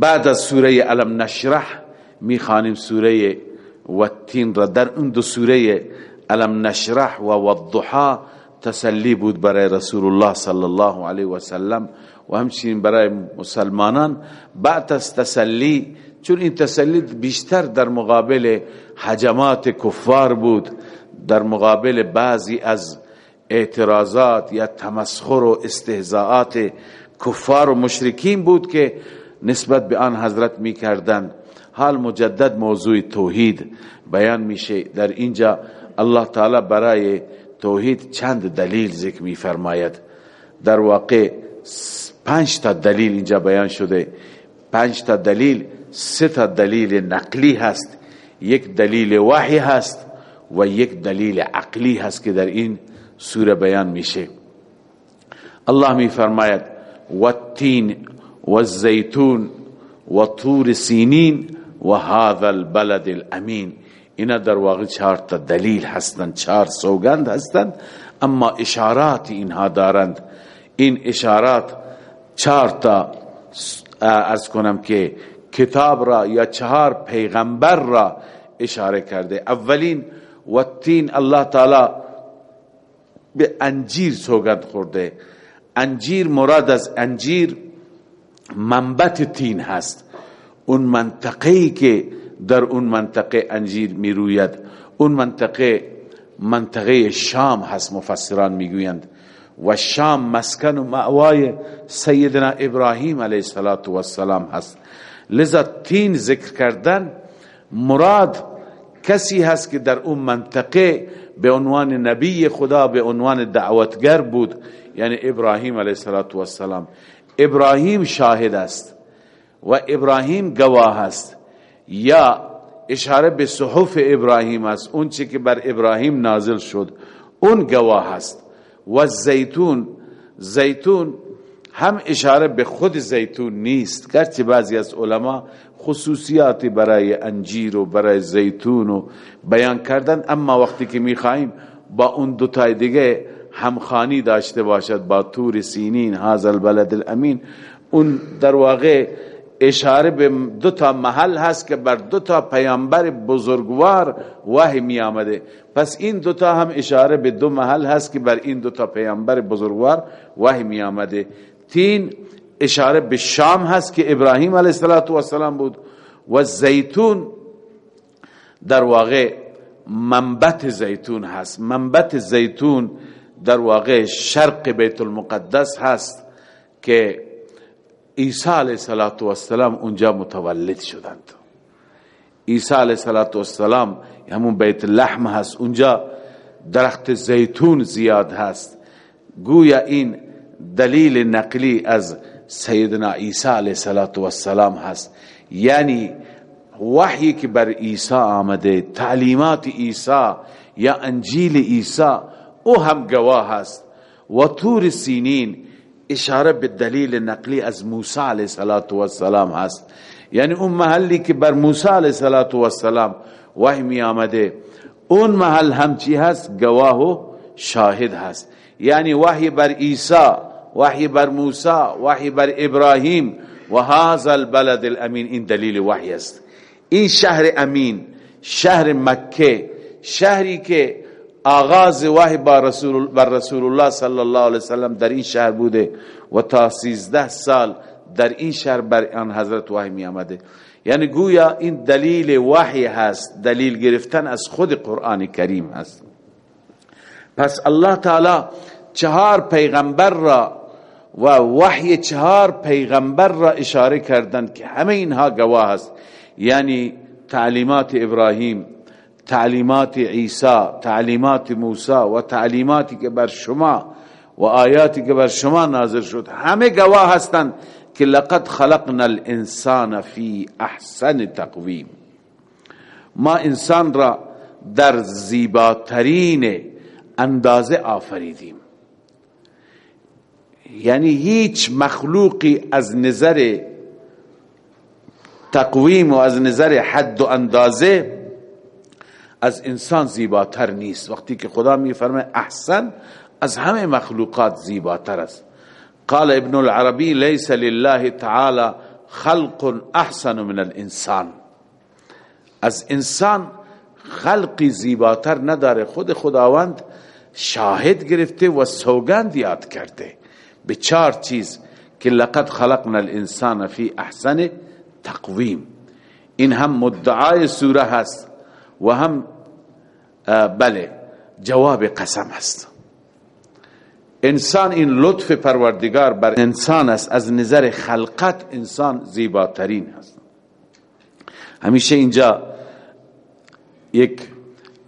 بعد از سوره علم نشرح می‌خوانیم سوره والتین را. در اون دو سوره علم نشرح و والضحا تسلی بود برای رسول الله صلی الله علیه و سلم و همچنین برای مسلمانان. بعد از تسلی چون این تسلی بیشتر در مقابل حجمات کفار بود در مقابل بعضی از اعتراضات یا تمسخر و استهزاءات کفار و مشرکین بود که نسبت به آن حضرت می کردن حال مجدد موضوع توحید. بیان میشه در اینجا الله تعالی برای توحید چند دلیل ذکر می فرماید. در واقع پنج تا دلیل اینجا بیان شده. پنج تا دلیل سه تا دلیل نقلی هست. یک دلیل وحی هست و یک دلیل عقلی هست که در این سوره بیان میشه. الله می فرماید والتین والزیتون و طور سینین و هذا البلد الامین اینا در واقع چهار تا دلیل هستند چهار سوگند هستند اما اشارات اینها دارند. این اشارات چهار تا از کنم که کتاب را یا چهار پیغمبر را اشاره کرده. اولین و تین الله تعالی به انجیر سوگند خورده. انجیر مراد از انجیر منبت تین هست. اون منطقه که در اون منطقه انجیر می روید اون منطقه منطقه شام هست مفسران می‌گویند. و شام مسکن و معوای سیدنا ابراهیم علیه السلام هست. لذا تین ذکر کردن مراد کسی هست که در اون منطقه به عنوان نبی خدا به عنوان دعوتگر بود یعنی ابراهیم علیه السلام ابراهیم شاهد است و ابراهیم گواه است. یا اشاره به صحف ابراهیم است اون چی که بر ابراهیم نازل شد اون گواه است. و زیتون زیتون هم اشاره به خود زیتون نیست گرچه بعضی از علما خصوصیاتی برای انجیر و برای زیتون و بیان کردن اما وقتی که می‌خواهیم با اون دوتای دیگه همخانی داشته باشد با تور سینین هذا البلد الامین. اون در واقع اشاره به دو تا محل هست که بر دو تا پیامبر بزرگوار وحی می آمده پس این دو تا هم اشاره به دو محل هست که بر این دو تا پیامبر بزرگوار وحی می آمده تین اشاره به شام هست که ابراهیم علیه السلام بود و زیتون در واقع منبت زیتون هست. منبت زیتون در واقع شرق بیت المقدس هست که عیسی علیه السلام اونجا متولد شدند. عیسی علیه السلام همون بیت لحم هست اونجا درخت زیتون زیاد هست. گویا این دلیل نقلی از سیدنا عیسی علیه السلام هست. یعنی وحی که بر عیسی آمده تعلیمات عیسی یا انجیل عیسی او هم گواه هست و طور سینین اشاره به دلیل نقلی از موسی علیه السلام هست. یعنی اون محلی که بر موسی علیه السلام وحی می آمده اون محل هم چی هست؟ گواه و شاهد هست. یعنی وحی بر عیسی وحی بر موسی وحی بر ابراهیم و هذا البلد الامین. این دلیل وحی است. این شهر امین شهر مکه شهری که آغاز وحی بر رسول, بر رسول الله صلی الله علیه وسلم در این شهر بوده و تا سیزده سال در این شهر بر آن حضرت وحی می آمده. یعنی گویا این دلیل وحی هست دلیل گرفتن از خود قرآن کریم هست. پس الله تعالی چهار پیغمبر را و وحی چهار پیغمبر را اشاره کردند که همه اینها گواه است. یعنی تعلیمات ابراهیم تعلیمات عیسی تعلیمات موسی و تعلیماتی که بر شما و آیاتی که بر شما نازل شد همه گواه هستند که لقد خلقنا الانسان فی احسن تقویم. ما انسان را در زیباترین اندازه آفریدیم. یعنی هیچ مخلوقی از نظر تقویم و از نظر حد و اندازه از انسان زیباتر نیست. وقتی که خدا میفرمه احسن از همه مخلوقات زیباتر است. قال ابن العربی ليس لله تعالى خلق احسن من الانسان. از انسان خلقی زیباتر نداره. خود خداوند شاهد گرفته و سوگند یاد کرده. به چهار چیز که لقد خلقنا الانسان فی احسن تقویم. این هم مدعای سوره هست. و هم بله جواب قسم است. انسان این لطف پروردگار بر انسان است از نظر خلقت انسان زیباترین است. همیشه اینجا یک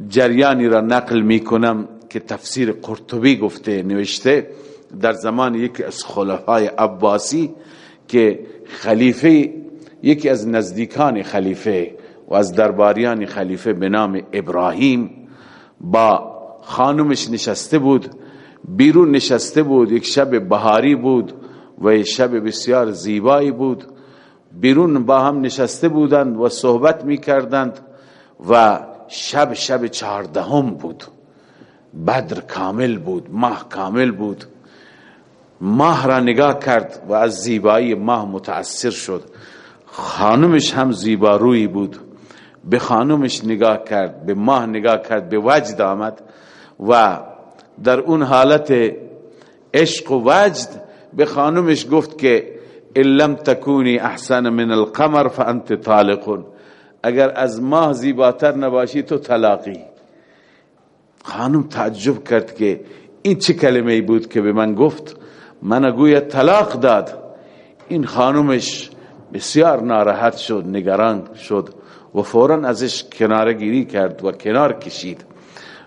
جریانی را نقل می کنم که تفسیر قرطبی گفته نوشته در زمان یکی از خلفای عباسی که خلیفه یکی از نزدیکان خلیفه و از درباریان خلیفه به نام ابراهیم با خانمش نشسته بود بیرون نشسته بود یک شب بهاری بود و یک شب بسیار زیبایی بود. بیرون با هم نشسته بودند و صحبت می کردند و شب شب چهاردهم بود. بدر کامل بود ماه کامل بود. ماه را نگاه کرد و از زیبایی ماه متاثر شد. خانمش هم زیبارویی بود. به خانمش نگاه کرد به ماه نگاه کرد به وجد آمد و در اون حالت عشق و وجد به خانمش گفت که لم تکونی احسن من القمر فانت طالق اگر از ماه زیباتر نباشی تو طلاقی خانم تعجب کرد که این چه کلمه بود که به من گفت. من گویا طلاق داد. این خانمش بسیار ناراحت شد نگران شد. و فورا ازش کنار گیری کرد و کنار کشید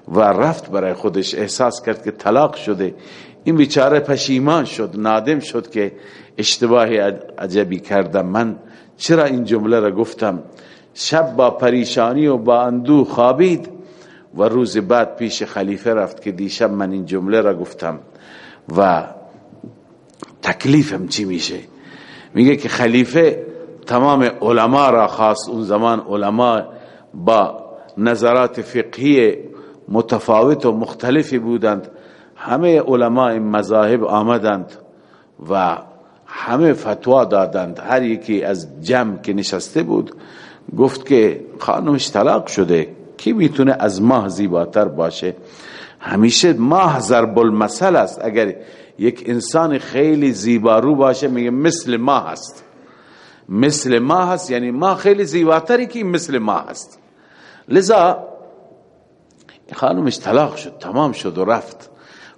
و رفت برای خودش. احساس کرد که طلاق شده. این بیچاره پشیمان شد نادم شد که اشتباهی عجبی کردم. من چرا این جمله را گفتم؟ شب با پریشانی و با اندو خوابید و روز بعد پیش خلیفه رفت که دیشب من این جمله را گفتم. و تکلیفم چی میشه؟ میگه که خلیفه تمام علما را خاص اون زمان علما با نظرات فقهی متفاوت و مختلفی بودند. همه علماء مذاهب آمدند و همه فتوا دادند. هر یکی از جمع که نشسته بود گفت که خانمش طلاق شده کی می‌تونه از ماه زیباتر باشه؟ همیشه ماه ضرب المثل است. اگر یک انسان خیلی زیبارو باشه میگه مثل ماه است. مثل ماه است یعنی ماه خیلی زیباتری که مثل ماه است لذا خانمش طلاق شد تمام شد و رفت.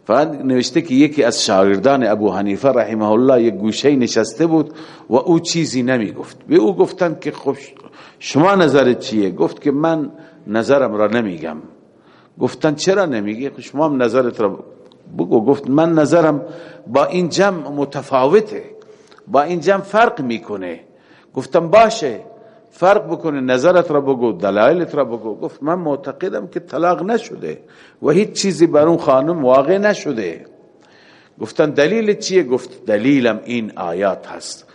فقط نوشته که یکی از شاگردان ابو حنیفه رحمه الله یک گوشه نشسته بود و او چیزی نمی گفت به او گفتند که خب شما نظرت چیه؟ گفت که من نظرم را نمیگم. گفتن چرا نمیگی؟ خب شما هم نظرت را بگو. گفت من نظرم با این جمع متفاوته با این جمع فرق می‌کنه. گفتم باشه فرق بکنه نظرت را بگو دلایلت را بگو. گفت من معتقدم که طلاق نشده و هیچ چیزی بر اون خانم واقع نشده. گفتن دلیل چیه؟ گفت دلیلم این آیات هست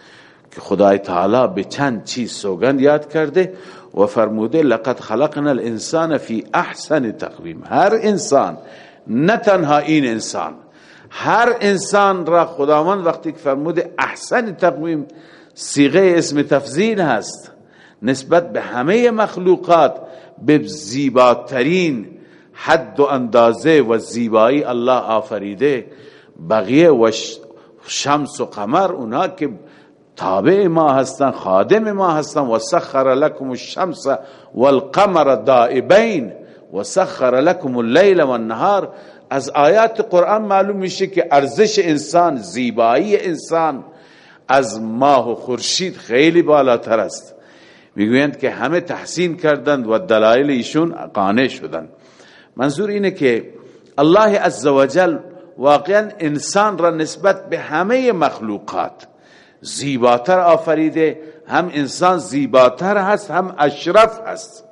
که خدای تعالی به چند چیز سوگند یاد کرده و فرموده لقد خلقنا الانسان فی احسن تقویم. هر انسان نه تنها این انسان هر انسان را خداوند وقتی که فرموده احسن تقویم صیغه اسم تفضیل هست. نسبت به همه مخلوقات به زیباترین حد و اندازه و زیبایی الله آفریده. بقیه و شمس و قمر اونا که تابع ما هستن خادم ما هستن. و سخر لكم الشمس والقمر دائبین. و سخر لكم اللیل والنهار. از آیات قرآن معلوم میشه که ارزش انسان زیبایی انسان از ماه و خورشید خیلی بالاتر است. می‌گویند که همه تحسین کردند و دلایل ایشون قانع شدند. منظور اینه که الله عزوجل واقعا انسان را نسبت به همه مخلوقات زیباتر آفریده هم انسان زیباتر هست هم اشرف هست.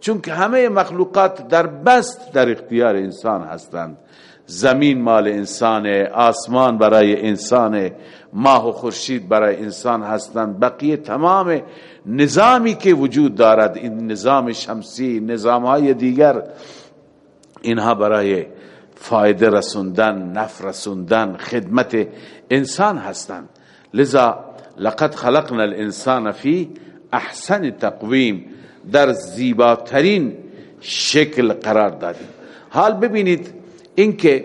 چون که همه مخلوقات در بست در اختیار انسان هستند. زمین مال انسان آسمان برای انسان ماه و خورشید برای انسان هستند. بقیه تمام نظامی که وجود دارد این نظام شمسی نظام های دیگر اینها برای فایده رسوندن نفع رسوندن خدمت انسان هستند. لذا لقد خلقنا الانسان فی احسن تقویم. در زیباترین شکل قرار دادیم. حال ببینید اینکه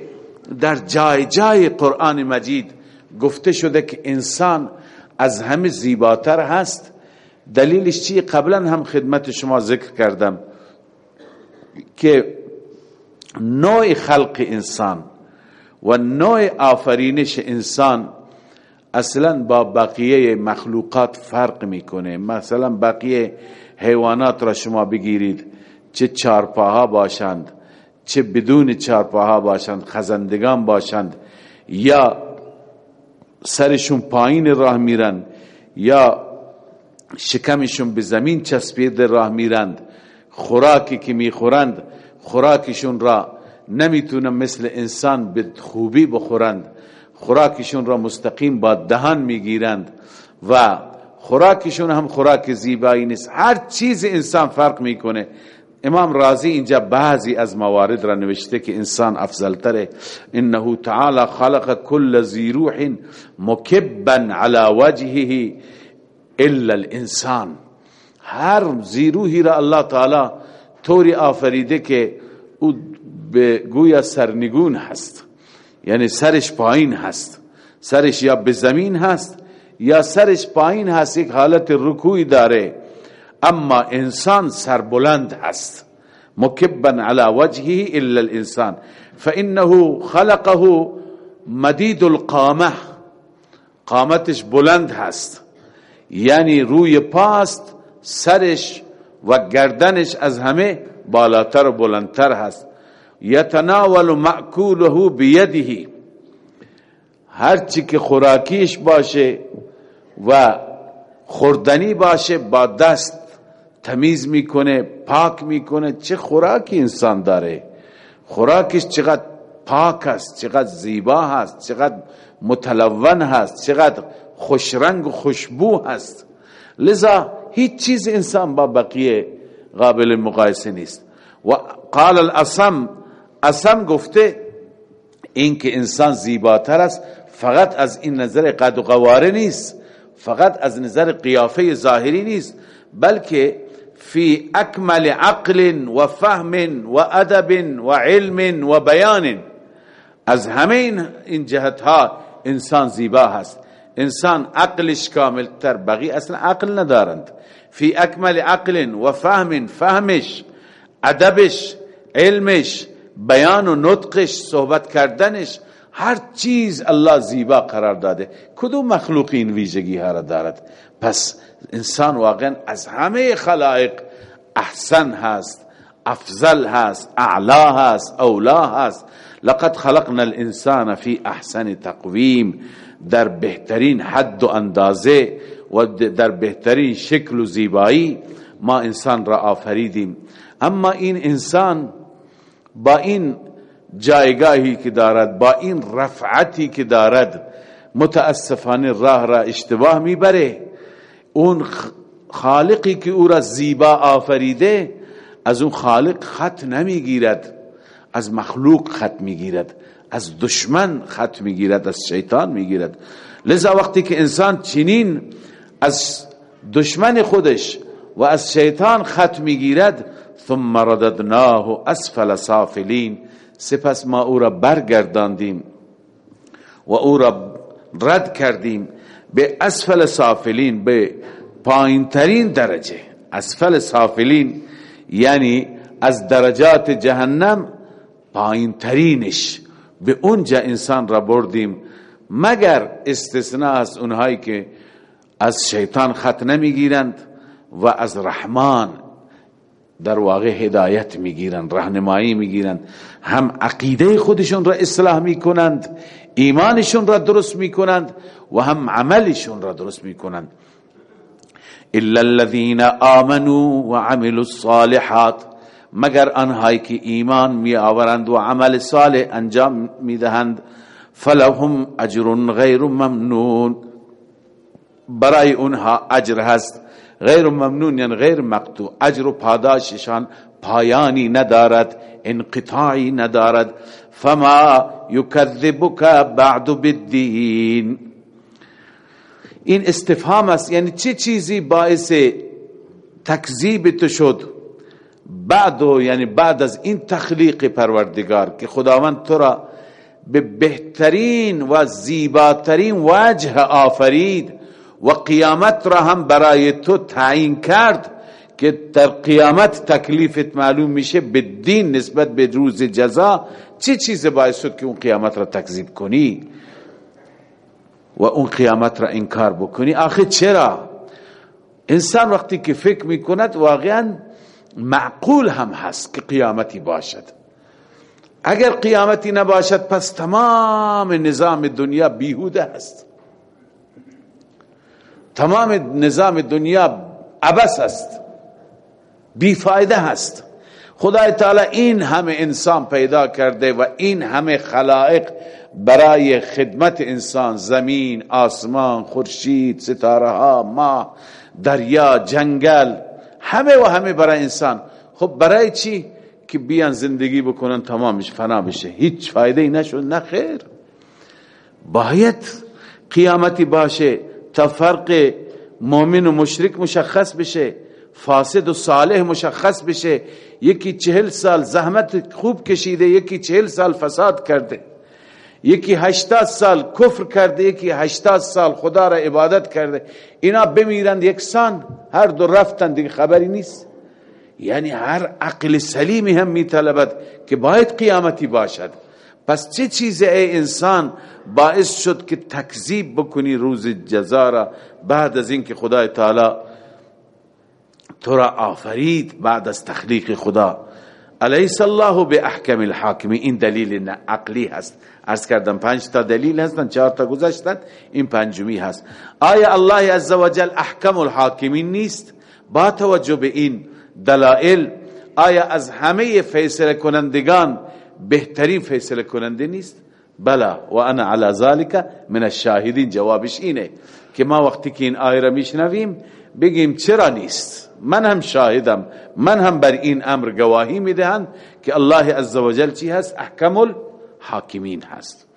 در جای جای قرآن مجید گفته شده که انسان از همه زیباتر هست. دلیلش چی؟ قبلا هم خدمت شما ذکر کردم که نوع خلق انسان و نوع آفرینش انسان اصلا با بقیه مخلوقات فرق می‌کنه. مثلا بقیه حیوانات را شما بگیرید چه چارپاها باشند. چه بدون چارپاها باشند خزندگان باشند یا سرشون پایین راه میرند یا شکمشون به زمین چسبیده راه میرند خوراکی که می‌خورند خوراکشون را نمی‌تونن مثل انسان به خوبی بخورند خوراکشون را مستقیم با دهان می‌گیرند و خوراکشون هم خوراک زیبایی نیست. هر چیز انسان فرق می‌کنه. امام رازی اینجا بعضی از موارد را نوشته که انسان افضل تره انه تعالی خلق کل زیروح مکبا على وجهه الا الانسان. هر زیروحی را الله تعالی طوری آفریده که او به گویا سرنگون هست. یعنی سرش پایین هست. سرش یا به زمین هست یا سرش پایین هست. یک حالت رکوی داره. اما انسان سربلند هست. مکبا على وجهه الا الانسان. فانه خلقه مدید القامه. قامتش بلند هست. یعنی روی پاست سرش و گردنش از همه بالاتر و بلندتر هست. یتناول معکوله بیده هرچی که خوراکیش باشه و خوردنی باشه با دست تمیز می‌کنه پاک می‌کنه. چه خوراکی انسان داره؟ خوراکش چقدر پاک است چقدر زیبا هست چقدر متلون هست چقدر خوشرنگ و خوشبو هست. لذا هیچ چیز انسان با بقیه قابل مقایسه نیست. و قال الاسم اسم گفته این که انسان زیباتر است فقط از این نظر قد و قواره نیست فقط از نظر قیافه ظاهری نیست بلکه فی اکمل عقل و فهم و ادب و علم و بیان از همه این جهت ها انسان زیبا هست. انسان عقلش کامل تر بقی أصلا عقل ندارند. فی اکمل عقل و فهم فهمش ادبش علمش بیان و نطقش صحبت کردنش هر چیز الله زیبا قرار داده. کدوم مخلوق این ویژگی ها را دارد؟ پس انسان واقعا از همه خلائق احسن هست افضل هست اعلا هست اولا هست. لقد خلقنا الانسان فی احسن تقویم. در بهترین حد و اندازه و در بهترین شکل و زیبایی ما انسان را آفریدیم. اما این انسان با این جایگاهی که دارد با این رفعتی که دارد متاسفانه راه را اشتباه می‌بره. اون خالقی که او را زیبا آفریده از اون خالق خط نمی‌گیرد. از مخلوق خط می‌گیرد. از دشمن خط می‌گیرد. از شیطان می‌گیرد. لذا وقتی که انسان چنین از دشمن خودش و از شیطان خط می‌گیرد ثم رددناه اسفل سافلین. سپس ما او را برگرداندیم و او را رد کردیم به اسفل سافلین به پایین ترین درجه. اسفل سافلین یعنی از درجات جهنم پایین ترینش به اونجا انسان را بردیم. مگر استثناء از اونهایی که از شیطان خط نمی‌گیرند و از رحمان در واقع هدایت می‌گیرند راهنمایی می‌گیرند. هم عقیده خودشون را اصلاح می‌کنند ایمانشون را درست می‌کنند و هم عملشون را درست می‌کنند. الا الذين آمنوا وعملوا الصالحات مگر آنهایی که ایمان می آورند و عمل صالح انجام می‌دهند فلهم اجر غیر ممنون. برای اونها اجر هست. غیر ممنون یعنی غیر مقطوع اجر و پاداششان پایانی ندارد انقطاعی ندارد. فما یکذبک بعد بالدین. این استفهام است یعنی چه چیزی باعث تکذیب تو شد؟ بعد یعنی بعد از این تخلیق پروردگار که خداوند تو را به بهترین و زیباترین وجه آفرید. و قیامت را هم برای تو تعیین کرد که در قیامت تکلیفت معلوم میشه به دین نسبت به روز جزا چه چیز باعث شد که اون قیامت را تکذیب کنی و اون قیامت را انکار بکنی؟ آخه چرا؟ انسان وقتی که فکر می‌کند واقعا معقول هم هست که قیامتی باشد. اگر قیامتی نباشد پس تمام نظام دنیا بیهوده است تمام نظام دنیا عبس است. بیفایده هست. خدای تعالی این همه انسان پیدا کرده و این همه خلائق برای خدمت انسان زمین آسمان خورشید ستاره ها ما دریا جنگل همه و همه برای انسان. خب برای چی؟ که بیان زندگی بکنن تمامش فنا بشه. هیچ فایده ای نشد. نه خیر. باید قیامتی باشه. تا فرق مؤمن و مشرک مشخص بشه فاسد و صالح مشخص بشه. یکی چهل سال زحمت خوب کشیده یکی چهل سال فساد کرده. یکی هشتاد سال کفر کرده یکی هشتاد سال خدا را عبادت کرده. اینا بمیرند یکسان هر دو رفتند دیگه خبری نیست. یعنی هر عقل سلیمی هم میطلبد که باید قیامتی باشد. پس چه چیز ای انسان باعث شد که تکذیب بکنی روز جزا را بعد از اینکه خدای تعالی تو را آفرید بعد از تخلیق خدا؟ الیس الله به احکم الحاکمی این دلیل عقلی هست. ارز کردم پنج تا دلیل هستن چهار تا گذاشتن این پنجمی هست. آیا الله عزوجل احکم الحاکمین نیست؟ با توجه به این دلائل آیا از همه فیصله کنندگان بهترین فیصله کننده نیست. بلا و انا على ذلك من الشاهدین. جوابش اینه که ما وقتی که این آیه را میشنویم بگیم چرا نیست؟ من هم شاهدم. من هم بر این امر گواهی می‌دهند که الله عزوجل چی هست؟ احکم الحاکمین هست.